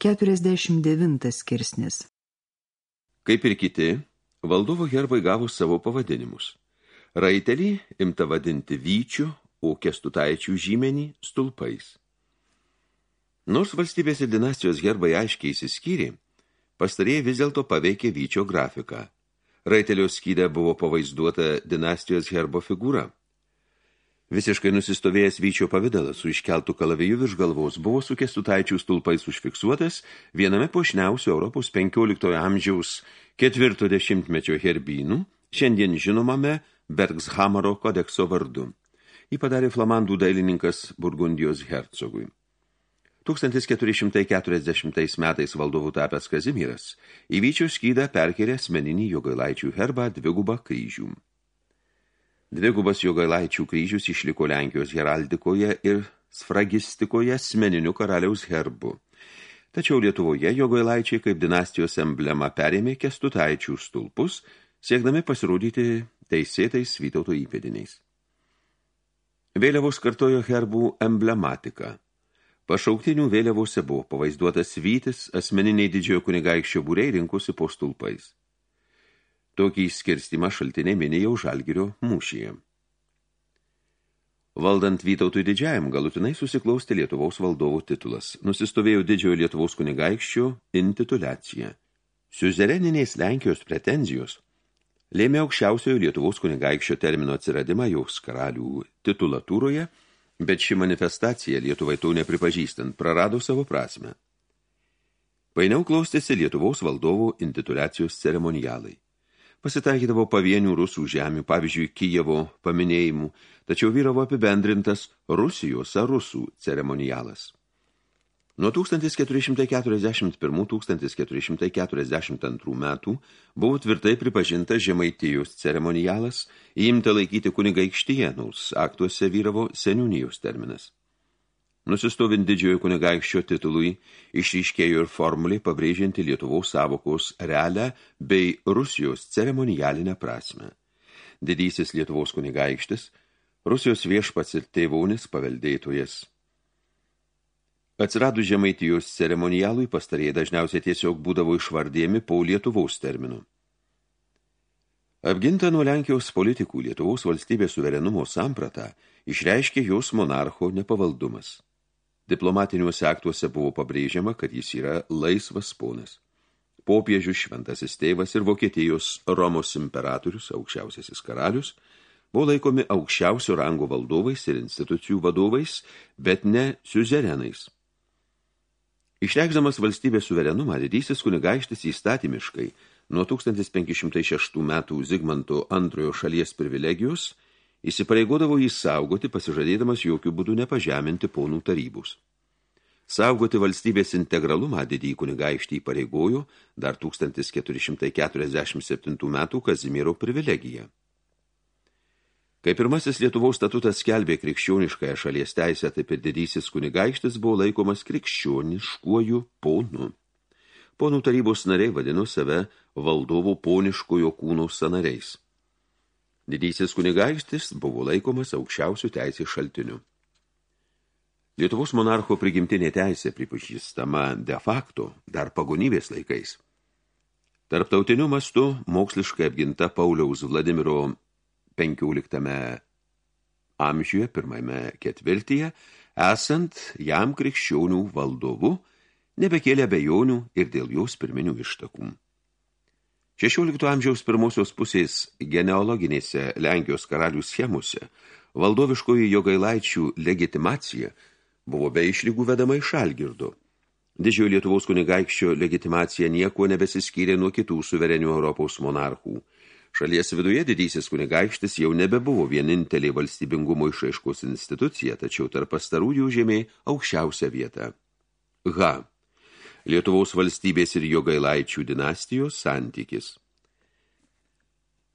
49 skirsnis Kaip ir kiti, valdovo herbai gavo savo pavadinimus. Raitelį imta vadinti vyčiu, o kestutaičių žymenį stulpais. Nors valstybės ir dinastijos herbai aiškiai įsiskyrė, pastarėjai vis dėlto paveikė vyčio grafiką. Raitelio skydę buvo pavaizduota dinastijos herbo figūra – Visiškai nusistovėjęs vyčio pavidalas su iškeltų kalavėjų virš galvos buvo su kestutaičių stulpais užfiksuotas viename pošniausių Europos 15 amžiaus ketvirto dešimtmečio herbynų, šiandien žinomame Bergshamaro kodekso vardu. Jį padarė flamandų dailininkas Burgundijos hercogui. 1440 metais valdovų tapęs Kazimieras į vyčio skydą perkėlė asmeninį jogailaičių herbą dvigubą kryžių. Dvigubas jogailaičių kryžius išliko Lenkijos heraldikoje ir sfragistikoje asmeniniu karaliaus herbu. Tačiau Lietuvoje jogailaičiai kaip dinastijos emblema perėmė kestutaičių stulpus, siekdami pasirodyti teisėtais Vytauto įpėdiniais. Vėliavos kartojo herbų emblematiką. Pašauktinių vėliavose buvo pavaizduotas Vytis, asmeniniai didžiojo kunigaikščio būriai rinkusi po stulpais. Tokį skirstimą šaltiniai minė jau žalgirio mūšyje. Valdant Vytautui didžiajam galutinai susiklaustė Lietuvaus valdovų titulas. Nusistovėjo didžiojo Lietuvaus kunigaikščio intituliacija. Siuzereninės Lenkijos pretenzijos lėmė aukščiausiojo Lietuvaus kunigaikščio termino atsiradimą jos karalių titulatūroje, bet ši manifestacija Lietuvai to nepripažįstant prarado savo prasme. Painiau klaustėsi Lietuvaus valdovų intituliacijos ceremonialai. Pasitaikydavo pavienių rusų žemių, pavyzdžiui, Kijevo paminėjimų, tačiau vyravo apibendrintas Rusijos ar rusų ceremonialas. Nuo 1441-1442 metų buvo tvirtai pripažintas Žemaitijos ceremonialas, įimta laikyti kunigaikštyje, nors aktuose vyravo seniūnijos terminas. Nusistovint didžiojo kunigaikščio titului, išryškėjo ir formulė pabrėžianti Lietuvos savokos realią bei Rusijos ceremonialinę prasme. Didysis Lietuvos kunigaikštis, Rusijos viešpats ir tėvaunis paveldėtojas. Atsiradus žemaitijos ceremonialui pastarėjai dažniausiai tiesiog būdavo išvardėmi po Lietuvos terminų. Apginta nuo Lenkijos politikų Lietuvos valstybės suverenumo sampratą išreiškė jos monarcho nepavaldumas. Diplomatiniuose aktuose buvo pabrėžiama, kad jis yra laisvas ponas. Popiežius šventasis tėvas ir Vokietijos Romos imperatorius, aukščiausiasis karalius, buvo laikomi aukščiausio rango valdovais ir institucijų vadovais, bet ne siuzerenais. Išreikšdamas valstybės suverenumą, didysis kunigaištis įstatymiškai nuo 1506 metų Zigmanto antrojo šalies privilegijos – įsipareigodavo jį saugoti, pasižadėdamas jokių būdų nepažeminti ponų tarybus. Saugoti valstybės integralumą didįjį kunigaikštį įpareigojo dar 1447 metų Kazimiero privilegija. Kai pirmasis Lietuvos statutas skelbė krikščioniškąją šalies teisę, taip ir didysis kunigaikštis buvo laikomas krikščioniškuoju ponu. Ponų tarybos nariai vadino save valdovų poniškojo kūno sanariais. Didysis kunigaikštis buvo laikomas aukščiausių teisės šaltiniu. Lietuvos monarcho prigimtinė teisė pripažįstama de facto dar pagonybės laikais. Tarptautiniu mastu moksliškai apginta Pauliaus Vladimiro 15 amžiuje, pirmame ketvirtyje, esant jam krikščionių valdovu, nebekėlė bejonių ir dėl jos pirminių ištakų. 16 amžiaus pirmosios pusės genealoginėse Lenkijos karalių schemose valdoviškoji jogailaičių legitimacija buvo be išlygų vedama iš Algirdo. Didžiojo Lietuvos kunigaikščio legitimacija nieko nebesiskyrė nuo kitų suverenių Europos monarchų. Šalies viduje didysis kunigaikštis jau nebebuvo vienintelė valstybingumo išaiškos institucija, tačiau tarp pastarųjų žemė aukščiausią vietą. H. Lietuvos valstybės ir jogailaičių dinastijos santykis.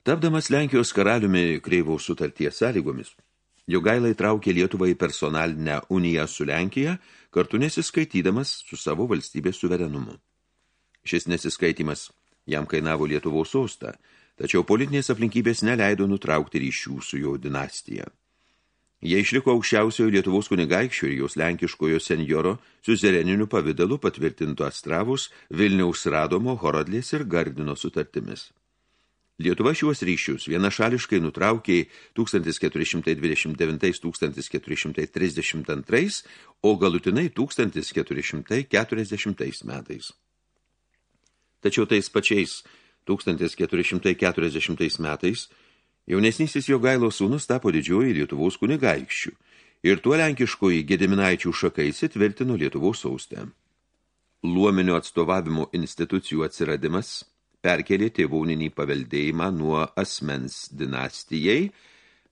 Tapdamas Lenkijos karaliumi kreivaus sutarties sąlygomis, jogailai traukė Lietuvą į personalinę uniją su Lenkija, kartu nesiskaitydamas su savo valstybės suverenumu. Šis nesiskaitimas jam kainavo Lietuvos sostą, tačiau politinės aplinkybės neleido nutraukti ryšių su jo dinastija. Jie išliko aukščiausiojo Lietuvos kunigaikščio ir jos lenkiškojo senjoro suzereniniu pavidalu patvirtinto Astravus, Vilniaus Radomo, Horodlės ir Gardino sutartimis. Lietuva šiuos ryšius vienašališkai nutraukė 1429-1432, o galutinai 1440 metais. Tačiau tais pačiais 1440 metais jaunesnysis Jogailo sūnus tapo didžioji Lietuvos kunigaikščių ir tuo lenkiškoji Gediminaičių šakai įsitvirtino Lietuvos saustę. Luomenio atstovavimo institucijų atsiradimas – perkelė tėvauninį paveldėjimą nuo asmens dinastijai,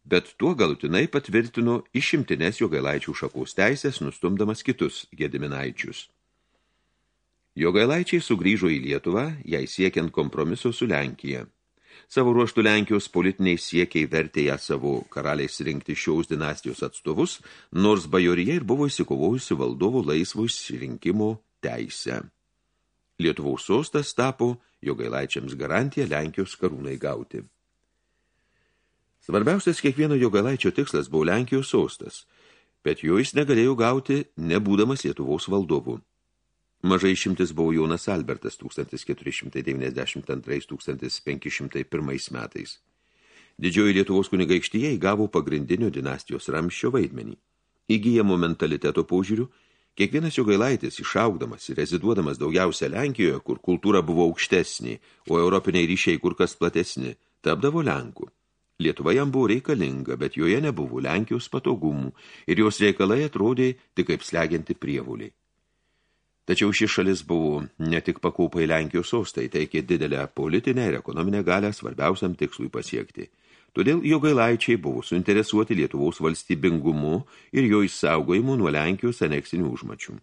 bet tuo galutinai patvirtino išimtinės jogailaičių šakos teisės, nustumdamas kitus gediminaičius. Jogailaičiai sugrįžo į Lietuvą, jai siekiant kompromiso su Lenkija. Savo ruoštų Lenkijos politiniai siekiai vertė ją savo karaliais rinkti šiaus dinastijos atstovus, nors bajorija ir buvo įsikovojusi valdovų laisvų išsirinkimo teisę. Lietuvaus sostas tapo jogailaičiams garantiją Lenkijos karūnai gauti. Svarbiausias kiekvieno jogailaičio tikslas buvo Lenkijos sostas, bet jo jis negalėjo gauti, nebūdamas Lietuvos valdovu. Mažai šimtis buvo Jonas Albertas 1492-1501 metais. Didžioji Lietuvos kunigaikštyje įgavo pagrindinio dinastijos ramščio vaidmenį. Įgyjamo mentaliteto požiūrių – Kiekvienas jogailaitis, išaugdamas ir reziduodamas daugiausia Lenkijoje, kur kultūra buvo aukštesnė, o europiniai ryšiai kur kas platesni, tapdavo Lenkų. Lietuva jam buvo reikalinga, bet joje nebuvo Lenkijos patogumų ir jos reikalai atrodė tik kaip slegianti prievuliai. Tačiau ši šalis buvo ne tik pakaupai Lenkijos sostai, teikė didelę politinę ir ekonominę galę svarbiausiam tikslui pasiekti – Todėl jogailaičiai buvo suinteresuoti Lietuvos valstybingumu ir jo išsaugojimu nuo Lenkijos aneksinių užmačių.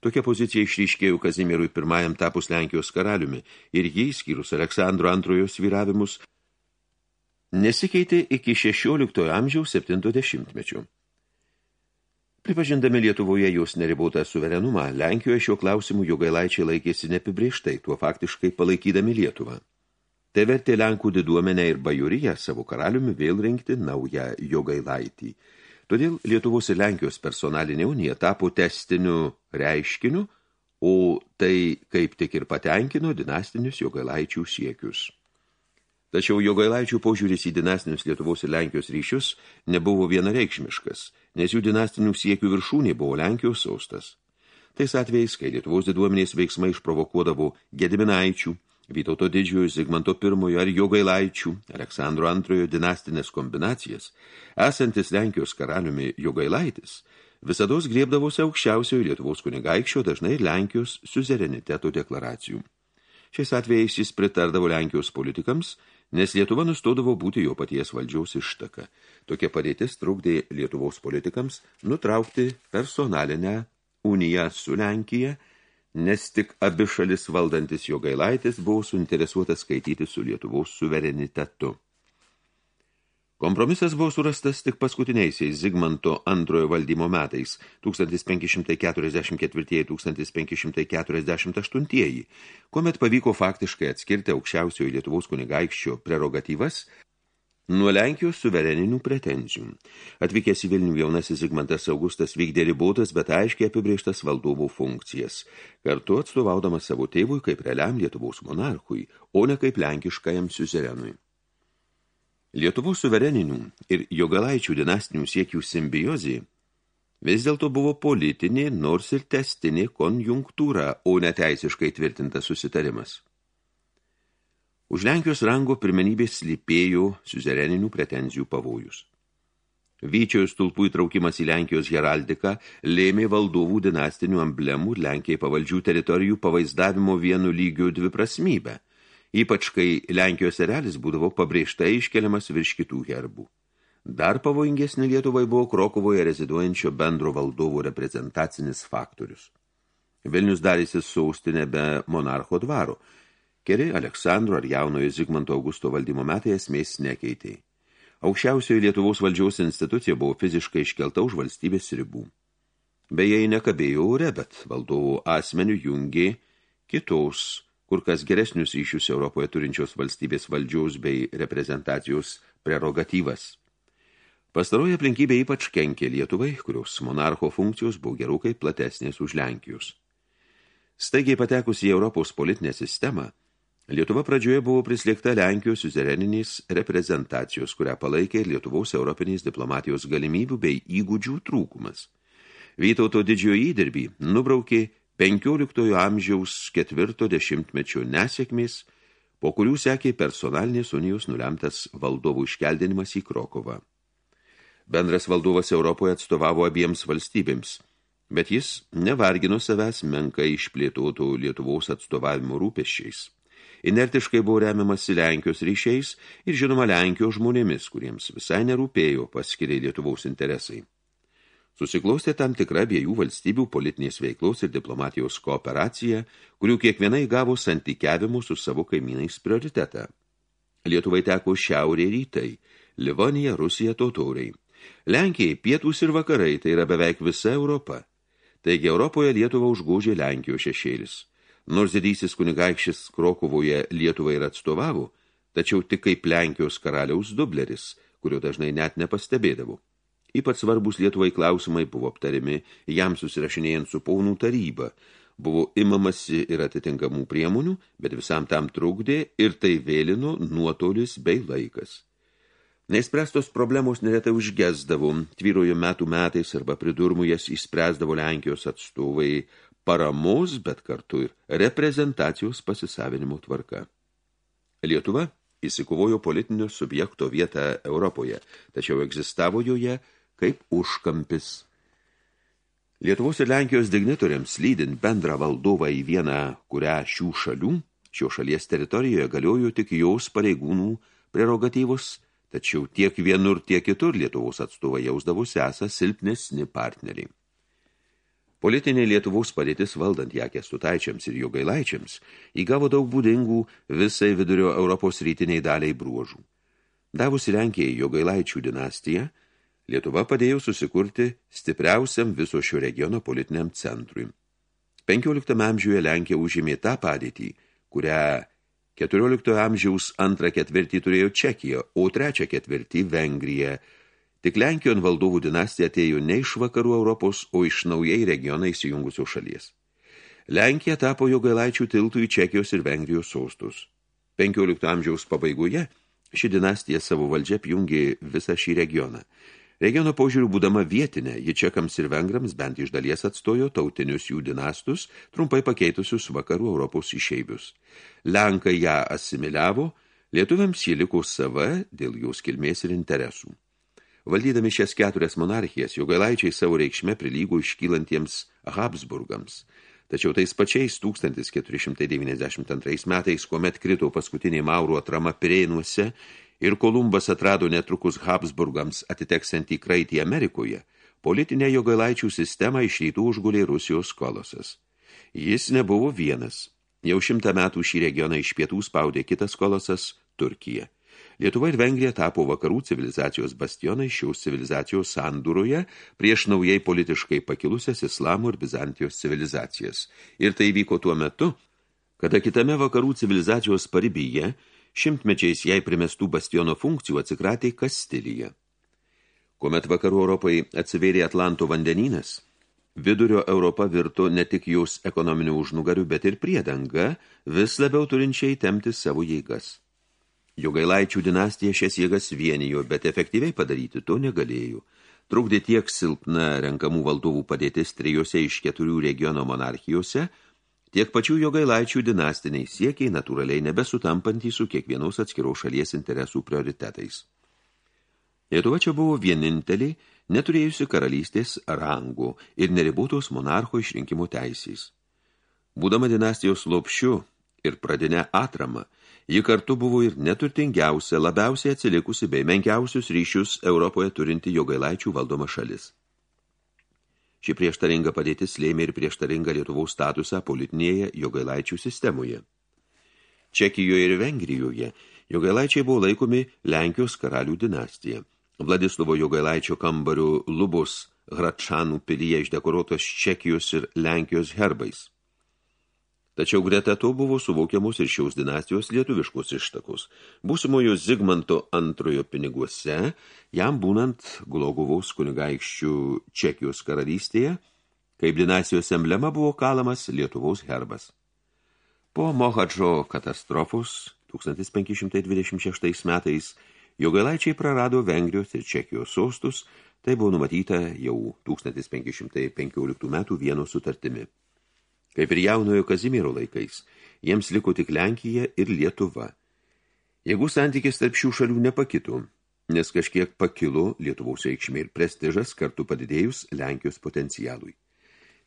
Tokia pozicija išryškėjo Kazimierui pirmajam tapus Lenkijos karaliumi ir jį, skyrus Aleksandro antrojo sviravimus, nesikeitė iki 16 amžiaus 70-mečių. Pripažindami Lietuvoje jos neribotą suverenumą, Lenkijoje šiuo klausimu jogailaičiai laikėsi neapibrieštai, tuo faktiškai palaikydami Lietuvą. Tai vertė Lenkų diduomenę ir bajuriją savo karaliumi vėl rinkti naują jogailaitį. Todėl Lietuvos ir Lenkijos personalinė unija tapo testiniu reiškiniu, o tai kaip tik ir patenkino dinastinius jogailaičių siekius. Tačiau jogailaičių požiūris į dinastinius Lietuvos ir Lenkijos ryšius nebuvo vienareikšmiškas, nes jų dinastinių siekių viršūnė buvo Lenkijos saustas. Tais atvejais, kai Lietuvos diduomenės veiksmai išprovokuodavo Gediminaičių, Vytauto didžiojo Zigmanto I ar Jogailaičių, Aleksandro II dinastinės kombinacijas, esantis Lenkijos karaliumi Jogailaitis, visados griebdavosi aukščiausiojo Lietuvos kunigaikščio dažnai Lenkijos suzereniteto deklaracijų. Šiais atvejais jis pritardavo Lenkijos politikams, nes Lietuva nustodavo būti jo paties valdžiaus ištaka. Tokia padėtis trukdė Lietuvos politikams nutraukti personalinę uniją su Lenkija – nes tik abi šalis valdantis jo gailaitis buvo suinteresuotas skaityti su Lietuvos suverenitetu. Kompromisas buvo surastas tik paskutiniaisiais Zigmanto antrojo valdymo metais 1544-1548, kuomet pavyko faktiškai atskirti aukščiausiojo Lietuvos kunigaikščio prerogatyvas nuo Lenkijos suvereninių pretenzijų. Atvykęs į Vilnių jaunasis Zigmantas Augustas vykdė ribotas, bet aiškiai apibrėžtas valdovų funkcijas, kartu atstovaudamas savo tėvui kaip realiam Lietuvos monarchui, o ne kaip lenkiškajam siuzerenui. Lietuvos suvereninių ir jogalaičių dinastinių siekių simbiozė vis dėlto buvo politinė, nors ir testinė konjunktūra, o neteisiškai tvirtintas susitarimas. Už Lenkijos rango pirmenybės slypėjo suzereninių pretenzijų pavojus. Vyčiojo stulpų įtraukimas į Lenkijos heraldiką lėmė valdovų dinastinių emblemų ir Lenkijai pavaldžių teritorijų pavaizdavimo vienu lygiu dviprasmybę, ypač kai Lenkijos erelis būdavo pabrėžtai iškeliamas virš kitų herbų. Dar pavojingesnė Lietuvai buvo Krokovoje reziduojančio bendro valdovų reprezentacinis faktorius. Vilnius darėsi saustinė be monarcho dvaro – Keri Aleksandro ar jaunojo Zigmanto Augusto valdymo metai esmės nekeitė. Aukščiausioji Lietuvos valdžiaus institucija buvo fiziškai iškelta už valstybės ribų. Beje, nekabėjo ore, bet valdovų asmenių jungė kitos, kur kas geresnius ryšius Europoje turinčios valstybės valdžiaus bei reprezentacijos prerogatyvas. Pastaroji aplinkybė ypač kenkė Lietuvai, kurios monarcho funkcijos buvo gerokai platesnės už Lenkijos. Staigiai patekus į Europos politinę sistemą, Lietuva pradžioje buvo prislėgta Lenkijos suzereninės reprezentacijos, kurią palaikė Lietuvos europinės diplomatijos galimybių bei įgūdžių trūkumas. Vytauto didžiojo įdirbį nubraukė 15 amžiaus ketvirto dešimtmečio nesėkmės, po kurių sekė personalinės unijos nulemtas valdovų iškeldinimas į Krokovą. Bendras valdovas Europoje atstovavo abiems valstybėms, bet jis nevargino savęs menkai išplėtotų Lietuvos atstovavimo rūpeščiais. Inertiškai buvo remiamasi Lenkijos ryšiais ir žinoma Lenkijos žmonėmis, kuriems visai nerūpėjo paskiriai Lietuvaus interesai. Susiklaustė tam tikra abiejų valstybių politinės veiklos ir diplomatijos kooperacija, kurių kiekviena įgavo santykiavimų su savo kaimynais prioritetą. Lietuvai teko šiaurė rytai, Livonija, Rusija, totoriai. Lenkijai pietus ir vakarai, tai yra beveik visa Europa. Taigi Europoje Lietuva užgūžė Lenkijos šešėlis. Nors didysis kunigaikštis Krokuvoje Lietuvai ir atstovavo, tačiau tik kaip Lenkijos karaliaus dubleris, kurio dažnai net nepastebėdavo. Ypač svarbus Lietuvai klausimai buvo aptarimi jam susirašinėjant su paunų taryba, buvo imamasi ir atitinkamų priemonių, bet visam tam trukdė ir tai vėlino nuotolis bei laikas. Neįspręstos problemos neretai užgesdavo, tvyrojo metų metais arba pridurmų jas įspręsdavo Lenkijos atstovai paramos, bet kartu ir reprezentacijos pasisavinimo tvarka. Lietuva įsikovojo politinio subjekto vietą Europoje, tačiau egzistavo joje kaip užkampis. Lietuvos ir Lenkijos dignitoriams lydint bendrą valdovą į vieną, kurią šių šalių, šio šalies teritorijoje galiojo tik jos pareigūnų prerogatyvus, tačiau tiek vienur, tiek kitur Lietuvos atstovai jausdavosi esą silpnesni partneriai. Politinė Lietuvos padėtis valdant ją kestutaičiams ir jogailaičiams įgavo daug būdingų visai vidurio Europos rytiniai daliai bruožų. Davusi Lenkijai jogailaičių dinastiją, Lietuva padėjo susikurti stipriausiam viso šio regiono politiniam centrui. 15 amžiuje Lenkija užėmė tą padėtį, kurią 14 amžiaus antrą ketvirtį turėjo Čekija, o trečią ketvirtį Vengrija – Tik Lenkijon valdovų dinastija atėjo ne iš vakarų Europos, o iš naujai regionai įsijungusių šalies. Lenkija tapo jogailaičių tiltų į Čekijos ir Vengrijos sostus. 15 amžiaus pabaigoje ši dinastija savo valdžia apjungė visą šį regioną. Regiono požiūrių būdama vietinė, ji čekams ir vengrams bent iš dalies atstojo tautinius jų dinastus, trumpai pakeitusius vakarų Europos išeivius. Lenkai ją asimiliavo, lietuviams jį liko sava dėl jos kilmės ir interesų. Valdydami šias keturias monarchijas, jogailaičiai savo reikšme prilygo iškylantiems Habsburgams. Tačiau tais pačiais 1492 metais, kuomet krito paskutinė Mauro atrama Pirėnuose ir Kolumbas atrado netrukus Habsburgams atiteksantį kraitį Amerikoje, politinę jogailaičių sistemą iš rytų užgulė Rusijos kolosas. Jis nebuvo vienas. Jau šimtą metų šį regioną iš pietų spaudė kitas kolosas – Turkija. Lietuva ir Vengrija tapo vakarų civilizacijos bastionai šios civilizacijos sandūroje prieš naujai politiškai pakilusias islamo ir Bizantijos civilizacijas. Ir tai vyko tuo metu, kada kitame vakarų civilizacijos paribyje šimtmečiais jai primestų bastiono funkcijų atsikratė Kastilyje. Kuomet vakarų Europai atsivėrė Atlanto vandenynas, vidurio Europa virto ne tik jos ekonominių užnugarių, bet ir priedanga, vis labiau turinčiai temti savo jėgas. Jogailaičių dinastija šias jėgas vienijo, bet efektyviai padaryti to negalėjo. Trukdė tiek silpna renkamų valdovų padėtis trijose iš keturių regiono monarchijose, tiek pačių jogailaičių dinastiniai siekiai natūraliai nebesutampantys su kiekvienos atskiros šalies interesų prioritetais. Lietuva čia buvo vienintelė, neturėjusi karalystės rangų ir neribotos monarcho išrinkimo teisės. Būdama dinastijos lopšiu ir pradinę atramą, Ji kartu buvo ir neturtingiausia, labiausiai atsilikusi bei menkiausius ryšius Europoje turinti jogailaičių valdoma šalis. Ši prieštaringa padėtis lėmė ir prieštaringa Lietuvos statusą politinėje jogailaičių sistemoje. Čekijoje ir Vengrijoje jogailaičiai buvo laikomi Lenkijos karalių dinastija. Vladislovo jogailaičio kambarių lubos Hračanų pilyje išdekoruotos Čekijos ir Lenkijos herbais. Tačiau greta to buvo suvokiamos ir šios dinastijos lietuviškos ištakos. Būsimojo Zigmanto antrojo piniguose, jam būnant Glogovos kunigaikščių Čekijos karalystėje, kaip dinastijos emblema buvo kalamas Lietuvos herbas. Po Mohadžo katastrofos 1526 metais Jogailaičiai prarado Vengrijos ir Čekijos sostus, tai buvo numatyta jau 1515 metų vieno sutartimi. Kaip ir jaunojo Kazimiero laikais, jiems liko tik Lenkija ir Lietuva. Jeigu santykis tarp šių šalių nepakito, nes kažkiek pakilo Lietuvos reikšmė ir prestižas kartu padidėjus Lenkijos potencialui.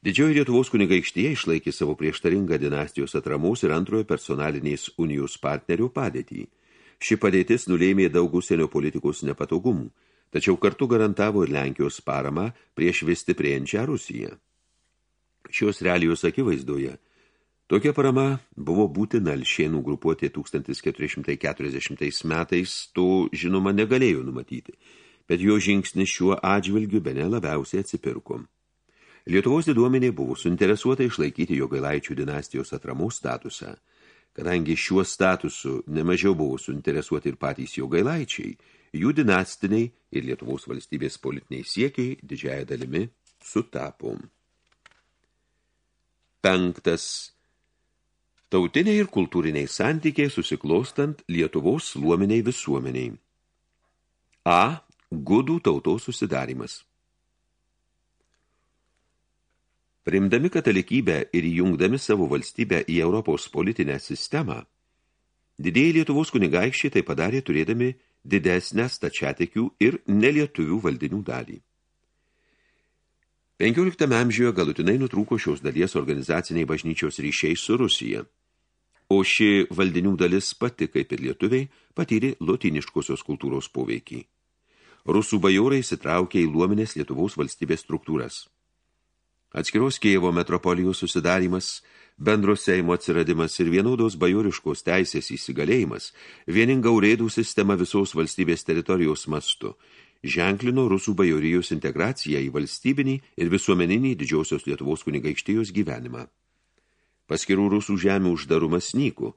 Didžioji Lietuvos kunigaikštyje išlaikė savo prieštaringą dinastijos atramos ir antrojo personalinės unijos partnerių padėtį. Ši padėtis nulėmė daug užsienio politikos nepatogumų, tačiau kartu garantavo ir Lenkijos paramą prieš vis stiprėjančią Rusiją šios realijos akivaizdoje. Tokia parama buvo būtina Alšėnų grupuotė 1440 metais, to žinoma negalėjo numatyti, bet jo žingsnis šiuo atžvilgiu bene labiausiai atsipirko. Lietuvos diduomenė buvo suinteresuota išlaikyti Jogailaičių dinastijos atramos statusą. Kadangi šiuo statusu nemažiau buvo suinteresuoti ir patys Jogailaičiai, jų dinastiniai ir Lietuvos valstybės politiniai siekiai didžiaja dalimi sutapo. Penktas. Tautiniai ir kultūriniai santykiai susiklostant Lietuvos sluominiai visuomeniai. A. Gudų tautos susidarimas. Primdami katalikybę ir įjungdami savo valstybę į Europos politinę sistemą, didėjai Lietuvos kunigaikščiai tai padarė turėdami didesnę stačiatekių ir nelietuvių valdinių dalį. 15 amžiuje galutinai nutrūko šios dalies organizaciniai bažnyčios ryšiai su Rusija, o ši valdinių dalis pati, kaip ir lietuviai, patyrė lotiniškosios kultūros poveikį. Rusų bajorai sitraukė į luominės Lietuvos valstybės struktūras. Atskiros Kievo metropolijos susidarimas, bendro Seimo atsiradimas ir vienodos bajoriškos teisės įsigalėjimas, vieninga urėdų sistema visos valstybės teritorijos mastu – ženklino rusų bajorijos integraciją į valstybinį ir visuomeninį didžiosios Lietuvos kunigaikštijos gyvenimą. Paskirų rusų žemių uždarumas nyko,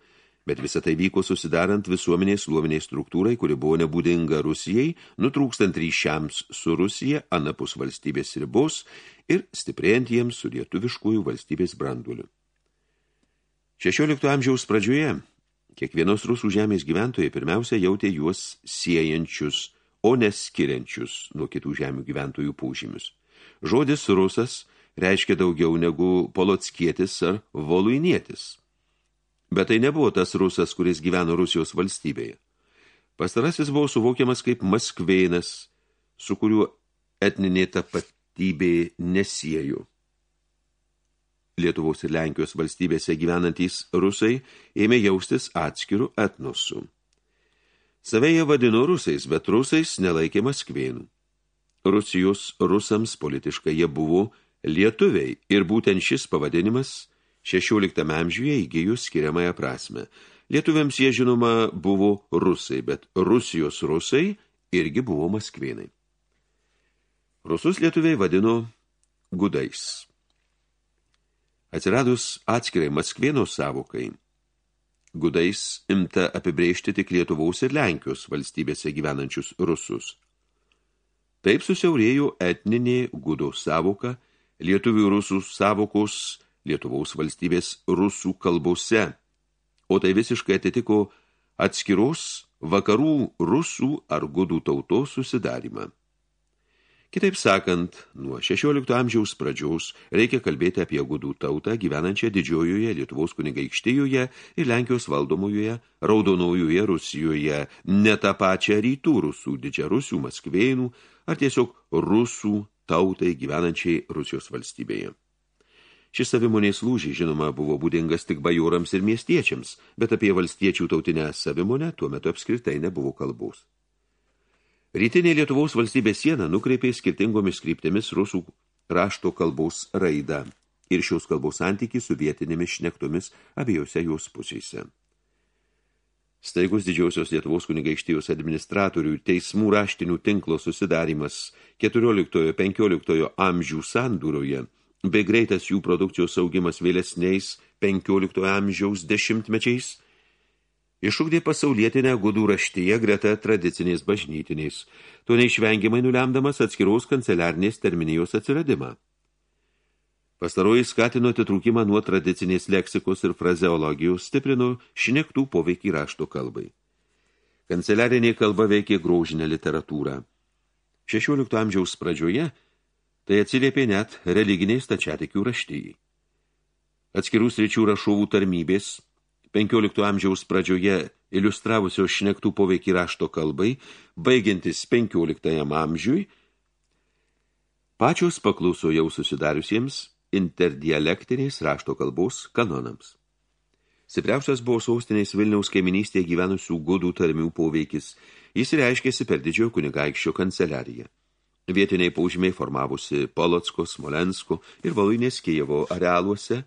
bet visą tai vyko susidarant visuomenės luominiai struktūrai, kuri buvo nebūdinga Rusijai, nutrūkstant ryšiams su Rusija anapus valstybės ribos ir stiprėjant jiems su lietuviškųjų valstybės branduliu. 16 amžiaus pradžioje kiekvienos rusų žemės gyventojai pirmiausia jautė juos siejančius – o neskiriančius nuo kitų žemių gyventojų pūžymius. Žodis rusas reiškia daugiau negu polotskietis ar voluinietis. Bet tai nebuvo tas rusas, kuris gyveno Rusijos valstybėje. Pastarasis buvo suvokiamas kaip maskveinas, su kuriuo etninė tapatybė nesieju. Lietuvos ir Lenkijos valstybėse gyvenantys rusai ėmė jaustis atskirų etnosų. Save jie vadino rusais, bet rusais nelaikė Maskvėnų. Rusijos rusams politiškai jie buvo lietuviai ir būtent šis pavadinimas 16 amžiuje įgyjų skiriamąją prasme. Lietuviams jie žinoma buvo rusai, bet Rusijos rusai irgi buvo Maskvėnai. Rusus lietuviai vadino gudais. Atsiradus atskirai Maskvėno savokai, Gudais imta apibrėžti tik Lietuvos ir Lenkijos valstybėse gyvenančius rusus. Taip susiaurėjo etninė gudo savoka, lietuvių rusų savokos Lietuvos valstybės rusų kalbose, o tai visiškai atitiko atskiros vakarų rusų ar gudų tautos susidarimą. Kitaip sakant, nuo 16 amžiaus pradžiaus reikia kalbėti apie gudų tautą gyvenančią didžiojoje Lietuvos kunigaikštijoje ir Lenkijos valdomojoje Raudonojoje Rusijoje, ne tą pačią rytų rusų, didžiarusių, maskvėnų ar tiesiog rusų tautai gyvenančiai Rusijos valstybėje. Šis savimonės lūžį, žinoma, buvo būdingas tik bajorams ir miestiečiams, bet apie valstiečių tautinę savimonę tuo metu apskritai nebuvo kalbos. Rytinė Lietuvos valstybės siena nukreipė skirtingomis kryptimis rusų rašto kalbos raidą ir šios kalbos santykį su vietinėmis šnektomis abiejose jos pusėse. Staigus didžiausios Lietuvos kunigaikštijos administratorių teismų raštinių tinklo susidarimas 14-15 amžių sandūroje bei greitas jų produkcijos augimas vėlesniais 15 amžiaus dešimtmečiais išugdė pasaulietinę gudų raštyje greta tradicinės bažnytinės, to neišvengiamai nulemdamas atskiros kanceliarnės terminijos atsiradimą. Pastaroji skatino atitrūkimą nuo tradicinės leksikos ir frazeologijos, stiprino šnektų poveikį rašto kalbai. Kanceliarinė kalba veikė grožinę literatūrą. 16 amžiaus pradžioje tai atsiliepė net religiniai stačiatikių raštyjai. Atskirų sričių rašovų tarmybės 15 amžiaus pradžioje iliustravusios šnektų poveikį rašto kalbai, baigiantis 15 amžiui, pačios pakluso jau susidariusiems interdialektiniais rašto kalbos kanonams. Stipriausias buvo sostinės Vilniaus kaiminystėje gyvenusių gudų tarmių poveikis. Jis reiškėsi per didžiojo kunigaikščio kanceliariją. Vietiniai paužymiai formavusi Polocko, Smolensko ir Valuinės Kijevo arealuose,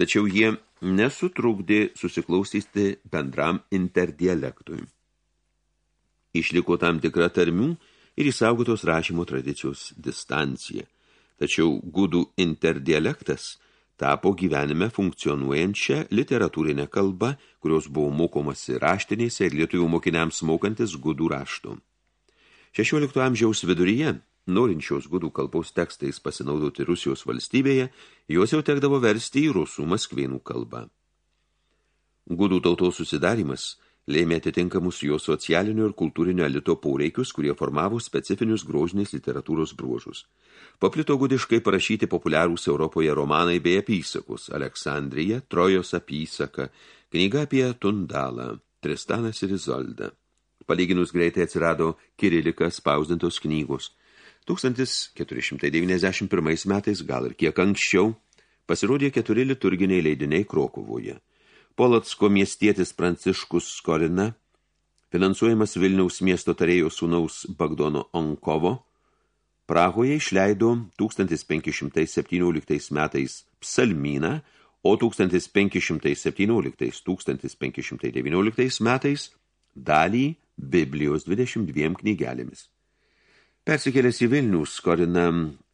tačiau jie nesutrukdė susiklausyti bendram interdialektui. Išliko tam tikra tarmių ir įsaugotos rašymo tradicijos distancija. Tačiau gudų interdialektas – tapo gyvenime funkcionuojančią literatūrinę kalbą, kurios buvo mokomasi raštinėse ir lietuvių mokiniams mokantis gudų raštų. 16 amžiaus viduryje, norinčios gudų kalbos tekstais pasinaudoti Rusijos valstybėje, juos jau tekdavo versti į rusų maskvėnų kalbą. Gudų tautos susidarimas – lėmė atitinkamus jo socialinio ir kultūrinio elito poreikius, kurie formavo specifinius grožinės literatūros bruožus. Paplito gudiškai parašyti populiarūs Europoje romanai bei apysakos – Aleksandrija, Trojos apysaka, knyga apie Tundalą, Tristanas ir Izolda. Palyginus greitai atsirado Kirilika spausdintos knygos. 1491 metais, gal ir kiek anksčiau, pasirodė keturi liturginiai leidiniai Krokuvoje – Polotsko miestietis Pranciškus Skorina, finansuojamas Vilniaus miesto tarėjo sūnaus Bagdono Onkovo, Prahoje išleido 1517 metais psalmyną, o 1517-1519 metais dalį Biblijos 22 knygelėmis. Persikėlęs į Vilnius, Skorina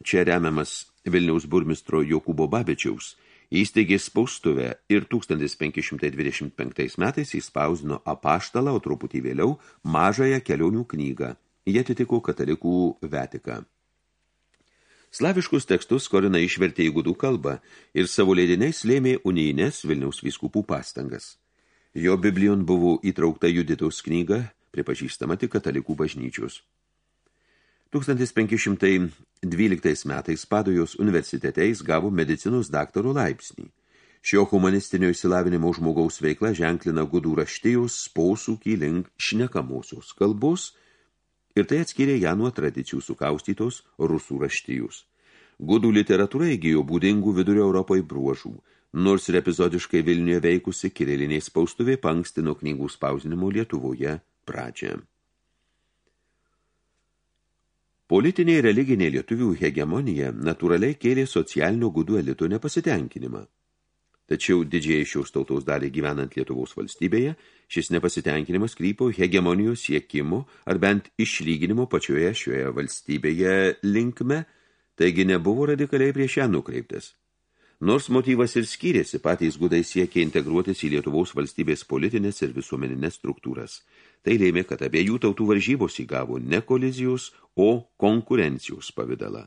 čia remiamas Vilniaus burmistro Jokūbo Babičiaus – Įsteigė spaustuvę ir 1525 metais įspausdino apaštalą, o truputį vėliau mažąją kelionių knygą. Jie atitiko katalikų vetiką. Slaviškus tekstus Korina išvertė į gudų kalbą ir savo leidiniais lėmė unijines Vilniaus vyskupų pastangas. Jo Biblijon buvo įtraukta Juditos knyga, pripažįstama tik katalikų bažnyčios. 1512 metais Padojos universitete jis gavo medicinos daktaro laipsnį. Šio humanistinio įsilavinimo žmogaus veikla ženklina gudų raštijos posūkį link šnekamosios kalbos ir tai atskyrė ją nuo tradicijų sukaustytos rusų raštijus. Gudų literatūra įgyjo būdingų vidurio Europoje bruožų, nors ir epizodiškai Vilniuje veikusi kiriliniai spaustuvė pankstino knygų spausdinimo Lietuvoje pradžią. Politinė ir religinė lietuvių hegemonija natūraliai kėlė socialinio gudų elito nepasitenkinimą. Tačiau didžiai šios tautos dalį gyvenant Lietuvos valstybėje, šis nepasitenkinimas krypo hegemonijos siekimo ar bent išlyginimo pačioje šioje valstybėje linkme, taigi nebuvo radikaliai prieš ją nukreiptas. Nors motyvas ir skyrėsi, patys gudai siekė integruotis į Lietuvos valstybės politinės ir visuomeninės struktūras. Tai lėmė, kad abiejų tautų varžybos įgavo ne kolizijos, o konkurencijos pavidalą.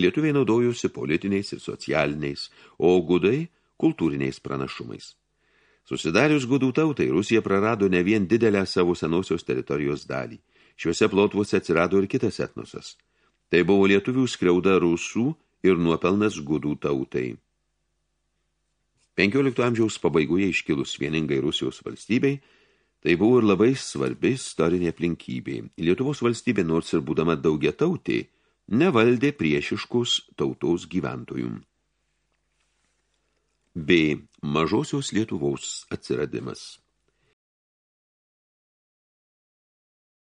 Lietuviai naudojusi politiniais ir socialiniais, o gudai kultūriniais pranašumais. Susidarius gudų tautai, Rusija prarado ne vien didelę savo senosios teritorijos dalį. Šiuose plotuose atsirado ir kitas etnosas. Tai buvo lietuvių skriauda rusų ir nuopelnas gudų tautai. 15 amžiaus pabaigoje iškilus vieningai Rusijos valstybei, tai buvo ir labai svarbi istorinė aplinkybė. Lietuvos valstybė, nors ir būdama daugia tautė, nevaldė priešiškus tautos gyventojų. B. Mažosios Lietuvos atsiradimas